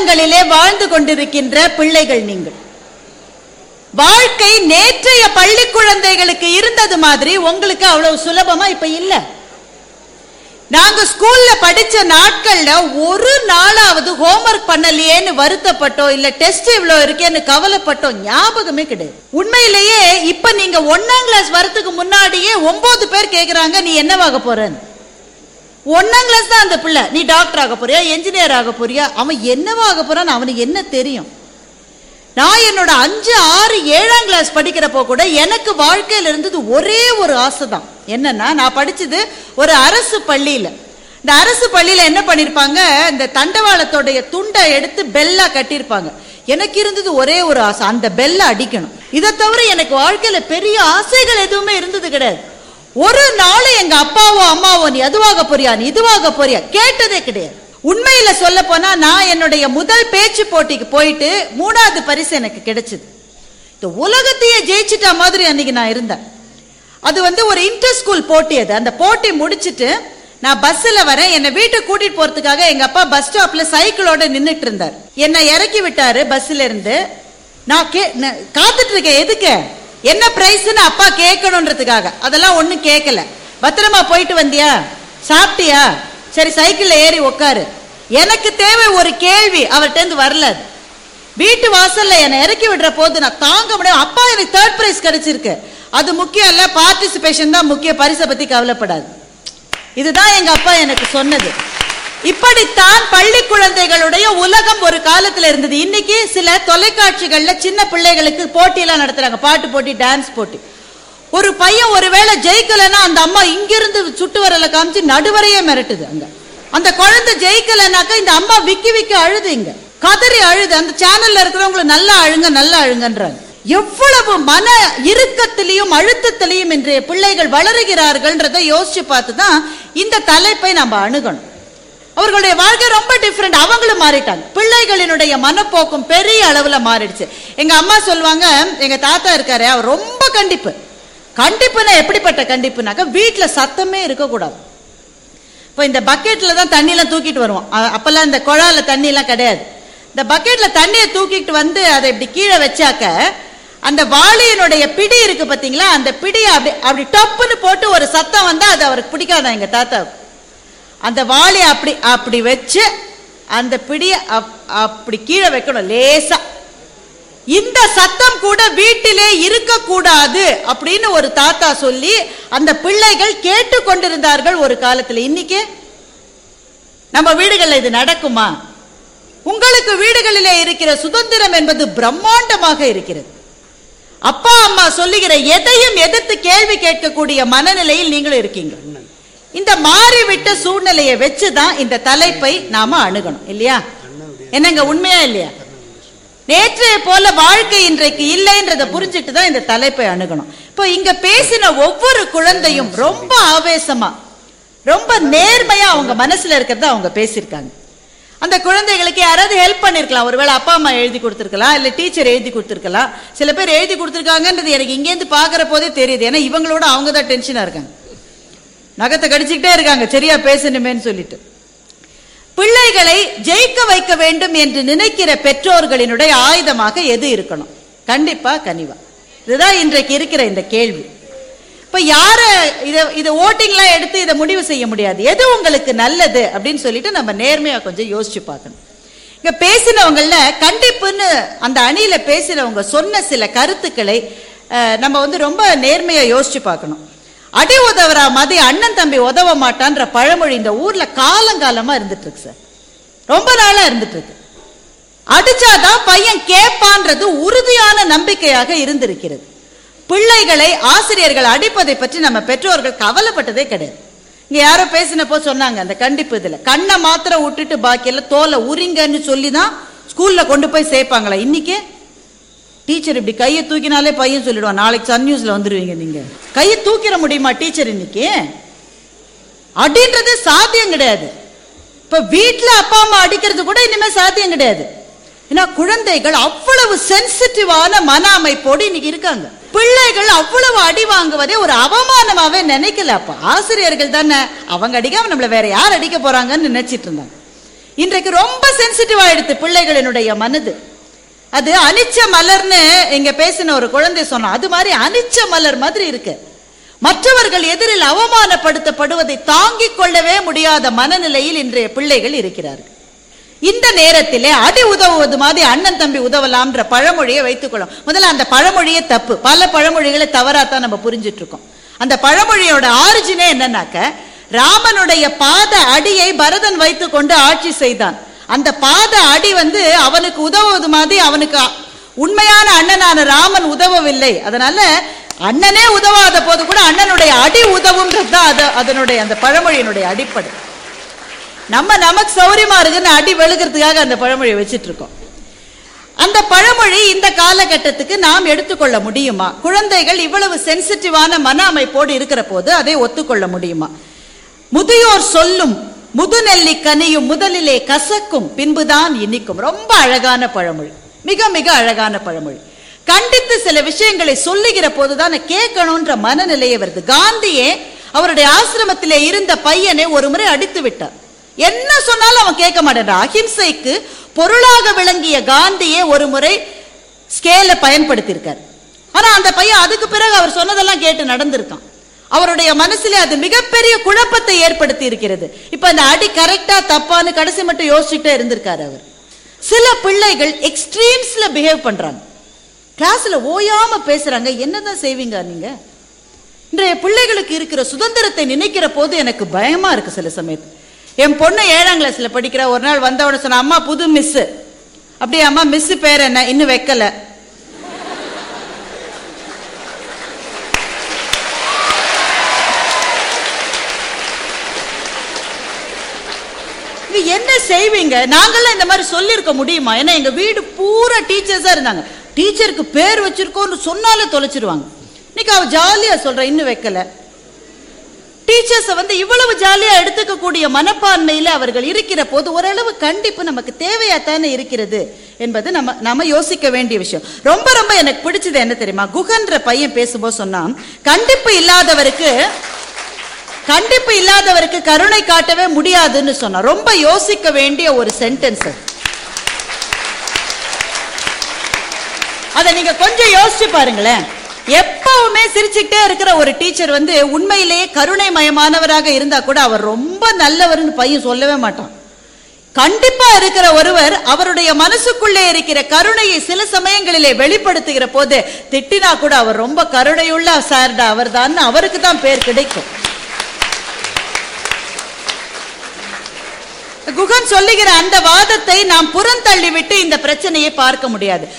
காலங்களிலே வாழ்ந்து கொண்டிருக்கின்ற பிள்ளைகள் நீங்கள். வாழ்க்கை நேற்றைய பள்ளி குழந்தைகளுக்கு இருந்தது மாதிரி உங்களுக்கு அவ்வளவு சுலபமா இப்ப இல்ல. நாங்க ஸ்கூல்ல படிச்ச நாட்கள்ல ஒரு நாளாவது ஹோம்ஒர்க் பண்ணலையேன்னு வருத்தப்பட்டோம் இல்ல டெஸ்ட் இவ்வளவு இருக்கேன்னு கவலைப்பட்டோம் ஞாபகமே கிடையாது. உண்மையிலேயே இப்ப நீங்க ஒன்னாம் கிளாஸ் வரதுக்கு முன்னாடியே ஒன்பது பேர் கேக்குறாங்க நீ என்னவாக போறன்னு. ஒன்னாம் கிளாஸ் தான் அந்த பிள்ளை. நீ டாக்டர் ஆக போறியா? என்ஜினியர் ஆக போறியா? அவன் என்னவாக போறான்னு அவனுக்கு என்ன தெரியும்? நான் என்னோட அஞ்சு ஆறு ஏழாம் கிளாஸ் படிக்கிறப்போ கூட எனக்கு வாழ்க்கையில் இருந்தது ஒரே ஒரு ஆசை தான் என்னன்னா நான் படித்தது ஒரு அரசு பள்ளியில். இந்த அரசு பள்ளியில் என்ன பண்ணியிருப்பாங்க இந்த தண்டவாளத்தோடைய துண்டை எடுத்து பெல்லா கட்டியிருப்பாங்க. எனக்கு இருந்தது ஒரே ஒரு ஆசை. அந்த பெல்லை அடிக்கணும். இதை தவிர எனக்கு வாழ்க்கையில் பெரிய ஆசைகள் எதுவுமே இருந்தது கிடையாது. ஒரு நாள் எங்க அப்பாவோ அம்மாவோ நீ அதுவாக போறியா நீ இதுவாக போறியா? கேட்டதே கிடையாது. உண்மையில சொல்ல போனா நான் என்னுடைய முதல் பேச்சு போட்டிக்கு போயிட்டு மூணாவது பரிசு எனக்கு கிடைச்சது. இந்த உலகத்தையே ஜெயிச்சிட்ட மாதிரி அன்னைக்கு நான் இருந்தேன். அது வந்து ஒரு இன்டர் ஸ்கூல் போட்டி அது. அந்த போட்டி முடிச்சிட்டு நான் பஸ்ல வரேன். என்னை வீட்டுக்கு கூட்டிட்டு போறதுக்காக எங்க அப்பா பஸ் ஸ்டாப்ல சைக்கிளோட நின்றுட்டு இருந்தார். என்னை இறக்கி விட்டாரு பஸ்ல இருந்து. நான் கே நான் காத்துட்டு இருக்கேன். எதுக்கு? என்ன பிரைஸ்னு அப்பா கேட்கணுன்றதுக்காக. அதெல்லாம் ஒன்றும் கேட்கல. பத்திரமா போயிட்டு வந்தியா? சாப்பிட்டியா? சரி சைக்கிளில் ஏறி உட்காரு எனக்கு தேவை ஒரு கேள்வி அவர்கிட்டருந்து வரல. வீட்டு வாசல்ல என்னை இறக்கி விடுற போது நான் தாங்க முடியும் அப்பா எனக்கு தேர்ட் பிரைஸ் கிடைச்சிருக்கு. அது முக்கியம் இல்லை பார்ட்டிசிபேஷன் தான் முக்கிய பரிசை பத்தி கவலைப்படாது. இதுதான் எங்க அப்பா எனக்கு சொன்னது. இப்படித்தான் பள்ளி குழந்தைகளுடைய உலகம் ஒரு காலத்துல இருந்தது. இன்னைக்கு சில தொலைக்காட்சிகள்ல சின்ன பிள்ளைகளுக்கு போட்டியெல்லாம் நடத்துறாங்க. பாட்டு போட்டி டான்ஸ் போட்டி. ஒரு பையன் ஒருவேளை ஜெயிக்கலைன்னா அந்த அம்மா இங்கிருந்து சுட்டு வரல காமிச்சு நடுவரையே மிரட்டுது அங்க. அந்த குழந்தை ஜெயிக்கலைனாக்கா இந்த அம்மா விக்கி விக்கி அழுது இங்க. கதறி அழுது. அந்த சேனல்ல இருக்கிறவங்களை நல்லா அழுங்க நல்லா அழுங்கன்றாங்க. எவ்வளவு மன இறுக்கத்திலையும் அழுத்தத்திலையும் இன்றைய பிள்ளைகள் வளருகிறார்கள்ன்றதை யோசிச்சு பார்த்து தான் இந்த தலைப்பை நம்ம அணுகணும். அவர்களுடைய வாழ்க்கை ரொம்ப டிஃப்ரெண்ட் அவங்களும் மாறிட்டாங்க. பிள்ளைகளினுடைய மனப்போக்கும் பெரிய அளவுல மாறிடுச்சு. எங்க அம்மா சொல்லுவாங்க எங்க தாத்தா இருக்காரு அவர் ரொம்ப கண்டிப்பு. கண்டிப்புனா எப்படிப்பட்ட கண்டிப்புனாக்கா வீட்டில் சத்தமே இருக்கக்கூடாது. இப்போ இந்த பக்கெட்டில் தான் தண்ணியெலாம் தூக்கிட்டு வருவோம். அப்போல்லாம் இந்த குழால தண்ணியெலாம் கிடையாது. இந்த பக்கெட்டில் தண்ணியை தூக்கிட்டு வந்து அதை இப்படி கீழே வச்சாக்க அந்த வாளியினுடைய பிடி இருக்கு பார்த்தீங்களா அந்த பிடியை அப்படி அப்படி டப்புன்னு போட்டு ஒரு சத்தம் வந்தால் அது அவருக்கு பிடிக்காதான் எங்கள் தாத்தாவுக்கு? அந்த வாளி அப்படி அப்படி வச்சு அந்த பிடியை அப்- அப்படி கீழே வைக்கணும் லேசா. இந்த சத்தம் கூட வீட்டிலே இருக்கக்கூடாது அப்படின்னு ஒரு தாத்தா சொல்லி அந்த பிள்ளைகள் கேட்டு கொண்டிருந்தார்கள் ஒரு காலத்தில். இன்னைக்கு நம்ம வீடுகளில் இது நடக்குமா? உங்களுக்கு வீடுகளிலே இருக்கிற சுதந்திரம் என்பது பிரம்மாண்டமாக இருக்கிறது. அப்பா அம்மா சொல்லுகிற எதையும் எதிர்த்து கேள்வி கேட்கக்கூடிய மனநிலையில் நீங்களும் இருக்கீங்க. இந்த மாறிவிட்ட சூழ்நிலையை வச்சுதான் இந்த தலைப்பை நாம அணுகணும் இல்லையா? என்னங்க உண்மையா இல்லையா? நேற்றைய போல வாழ்க்கை இன்றைக்கு இல்லைன்றதை புரிஞ்சுட்டு தான் இந்த தலைப்பை அணுகணும். இப்போ இங்க பேசின ஒவ்வொரு குழந்தையும் ரொம்ப ஆவேசமா ரொம்ப நேர்மையா அவங்க மனசுல இருக்கிறத அவங்க பேசியிருக்காங்க. அந்த குழந்தைகளுக்கு யாராவது ஹெல்ப் பண்ணிருக்கலாம். ஒருவேளை அப்பா அம்மா எழுதி கொடுத்துருக்கலாம் இல்ல டீச்சர் எழுதி கொடுத்துருக்கலாம். சில பேர் எழுதி கொடுத்துருக்காங்கன்றது எனக்கு இங்கேருந்து பாக்குற போதே தெரியுது. ஏன்னா இவங்களோட அவங்க தான் டென்ஷனா இருக்காங்க. நகத்தை கடிச்சுக்கிட்டே இருக்காங்க. சரியா பேசணுமேன்னு சொல்லிட்டு. பிள்ளைகளை ஜெயிக்க வைக்க வேண்டும் என்று நினைக்கிற பெற்றோர்களினுடைய ஆயுதமாக எது இருக்கணும்? கண்டிப்பா கனிவா. இதுதான் இன்றைக்கு இருக்கிற இந்த கேள்வி. இப்ப யார இத இத ஓட்டிங்லாம் எடுத்து இதை முடிவு செய்ய முடியாது. எது உங்களுக்கு நல்லது அப்படின்னு சொல்லிட்டு நம்ம நேர்மையா கொஞ்சம் யோசிச்சு பார்க்கணும். இங்க பேசினவங்கள கண்டிப்புன்னு அந்த அணியில பேசினவங்க சொன்ன சில கருத்துக்களை நம்ம வந்து ரொம்ப நேர்மையா யோசிச்சு பார்க்கணும். அடி உதவுற மாதிரி அண்ணன் தம்பி உதவ மாட்டான்ற பழமொழி இந்த ஊர்ல காலங்காலமா இருந்துட்டு இருக்கு சார். ரொம்ப நாளா இருந்துட்டு இருக்கு அடிச்சாதான் பையன் கேட்பான்றது உறுதியான நம்பிக்கையாக இருந்திருக்கிறது. பிள்ளைகளை ஆசிரியர்கள் அடிப்பதை பற்றி நம்ம பெற்றோர்கள் கவலைப்பட்டதே கிடையாது. இங்க யாரோ பேசினப்போ சொன்னாங்க அந்த கண்டிப்பு இதுல. கண்ணை மாத்திரம் விட்டுட்டு பாக்கியெல்லாம் தோலை உரிங்கன்னு சொல்லி தான் ஸ்கூல்ல கொண்டு போய் சேர்ப்பாங்களா. இன்னைக்கு டீச்சர் இப்படி கையை தூக்கினாலே பையன் சொல்லிடுவான். நாளைக்கு சன் நியூஸ்ல வந்துருவீங்க நீங்க. கையை தூக்கிட முடியுமா டீச்சர் இன்னைக்கு? அடின்றது சாத்தியம் கிடையாது. இப்ப வீட்டில் அப்பா அம்மா அடிக்கிறது கூட இனிமே சாத்தியம் கிடையாது. ஏன்னா குழந்தைகள் அவ்வளவு சென்சிட்டிவான மன அமைப்போடு இன்னைக்கு இருக்காங்க. பிள்ளைகள் அவ்வளவு அடி வாங்குவதே ஒரு அவமானமாவே நினைக்கல. அப்ப ஆசிரியர்கள் தானே அவங்க அடிக்காம நம்மள வேற யார் அடிக்க போறாங்கன்னு நினைச்சிட்டு இருந்தாங்க. இன்றைக்கு ரொம்ப சென்சிட்டிவ் ஆயிடுது பிள்ளைகளினுடைய மனது. அது அனிச்ச மலர்னு இங்க பேசின ஒரு குழந்தை சொன்னா அது மாதிரி அனிச்ச மலர் மாதிரி இருக்கு. மற்றவர்கள் எதிரில் அவமானப்படுத்தப்படுவதை தாங்கிக் கொள்ளவே முடியாத மனநிலையில் இன்றைய பிள்ளைகள் இருக்கிறார்கள். இந்த நேரத்திலே அடி உதவுவது மாதிரி அண்ணன் தம்பி உதவலாம்ன்ற பழமொழியை வைத்துக்கொள்ளும் முதல்ல அந்த பழமொழியே தப்பு. பல பழமொழிகளை தவறாத்தான் நம்ம புரிஞ்சிட்டு இருக்கோம் அந்த பழமொழியோட ஆரிஜினே என்னன்னாக்க ராமனுடைய பாத அடியை பரதன் வைத்துக்கொண்டு ஆட்சி செய்தான். அந்த பாத அடி வந்து அவனுக்கு உதவுவது மாதிரி அவனுக்கு உண்மையான அண்ணனான ராமன் உதவவில்லை. அதனால அண்ணனே உதவாத போது கூட அண்ணனுடைய அடி உதவுன்றது தான் அது அதனுடைய அந்த பழமொழியினுடைய அடிப்படை. நம்ம நமக்கு சௌரியமா இருக்குன்னு அடி வெளுக்கிறதுக்காக அந்த பழமொழியை வச்சுட்டு இருக்கோம் அந்த பழமொழி இந்த காலகட்டத்துக்கு நாம் எடுத்துக்கொள்ள முடியுமா? குழந்தைகள் இவ்வளவு சென்சிட்டிவான மன அமைப்போடு இருக்கிற போது அதை ஒத்துக்கொள்ள முடியுமா? முதியோர் சொல்லும் முதுநெல்லி கனியும் முதலிலே கசக்கும். பின்புதான் இனிக்கும். ரொம்ப அழகான பழமொழி. மிக மிக அழகான பழமொழி. கண்டித்து சில விஷயங்களை சொல்லுகிற போதுதான் கேட்கணும்ன்ற மனநிலையை வருது. காந்தியே அவருடைய ஆசிரமத்திலே இருந்த பையனை ஒரு முறை அடித்து விட்டார். என்ன சொன்னாலும் அவன் கேட்க மாட்டான் அஹிம்சைக்கு பொருளாக விளங்கிய காந்தியே ஒரு முறை ஸ்கேல பயன்படுத்தியிருக்கார். ஆனா அந்த பையன் அதுக்கு பிறகு அவர் சொன்னதெல்லாம் கேட்டு நடந்திருக்கான். அவருடைய மனசுல அது மிகப்பெரிய குழப்பத்தை ஏற்படுத்தி இருக்கிறது இப்ப அந்த அடி கரெக்டா தப்பான்னு கடைசி மட்டும் யோசிச்சுட்டே இருந்திருக்காரு அவர். சில பிள்ளைகள் எக்ஸ்ட்ரீம்ஸ்ல பிஹேவ் பண்றாங்க. கிளாஸ்ல ஓயாம பேசுறாங்க. என்னதான் செய்வீங்க நீங்க? இன்றைய பிள்ளைகளுக்கு இருக்கிற சுதந்திரத்தை நினைக்கிற போது எனக்கு பயமா இருக்கு சில சமயத்து. என் பொண்ணு ஏழாம் கிளாஸ்ல படிக்கிற. ஒரு நாள் வந்தவன சொன்ன அம்மா புது மிஸ் அப்படியே அம்மா மிஸ் பேர் என்ன? இன்னும் வைக்கல இது என்ன செய்வீங்க? நாங்கெல்லாம் இந்த மாதிரி சொல்லியிருக்க முடியுமா? ஏன்னா எங்க வீடு பூரா டீச்சர்ஸாக இருந்தாங்க. டீச்சருக்கு பேர் வச்சுருக்கோன்னு சொன்னாலே தொலைச்சிருவாங்க. இன்னைக்கு அவள் ஜாலியாக சொல்கிறேன் இன்னும் வைக்கல. டீச்சர்ஸை வந்து இவ்வளவு ஜாலியா எடுத்துக்க கூடிய மனப்பான்மையில அவர்கள் இருக்கிற போது ஓரளவு கண்டிப்பு நமக்கு தேவையாத்தானே இருக்கிறது என்பது நம்ம நம்ம யோசிக்க வேண்டிய விஷயம். ரொம்ப ரொம்ப எனக்கு பிடிச்சது என்ன தெரியுமா? குகன்ற பையன் பேசும்போது சொன்னான் கண்டிப்பு இல்லாதவருக்கு கண்டிப்பு இல்லாதவருக்கு கருணை காட்டவே முடியாதுன்னு சொன்னா ரொம்ப யோசிக்க வேண்டிய ஒரு சென்டென்ஸ் அதை. நீங்க கொஞ்சம் யோசிச்சு பாருங்களேன். எப்பவுமே சிரிச்சுக்கிட்டே இருக்கிற ஒரு டீச்சர் வந்து உண்மையிலேயே கருணை மயமானவராக இருந்தா கூட அவர் ரொம்ப நல்லவர்னு பையன் சொல்லவே மாட்டான். கண்டிப்பா இருக்கிற ஒருவர் அவருடைய மனசுக்குள்ளே இருக்கிற கருணையை சில சமயங்களிலே வெளிப்படுத்துகிற போது திட்டினா கூட அவர் ரொம்ப கருணையுள்ள சார்டா அவர் தான் அவருக்கு தான் பேர் கிடைக்கும். குகன் சொல்லுகிற அந்த வாதத்தை நாம் புறந்தள்ளிவிட்டு இந்த பிரச்சனையை பார்க்க முடியாது.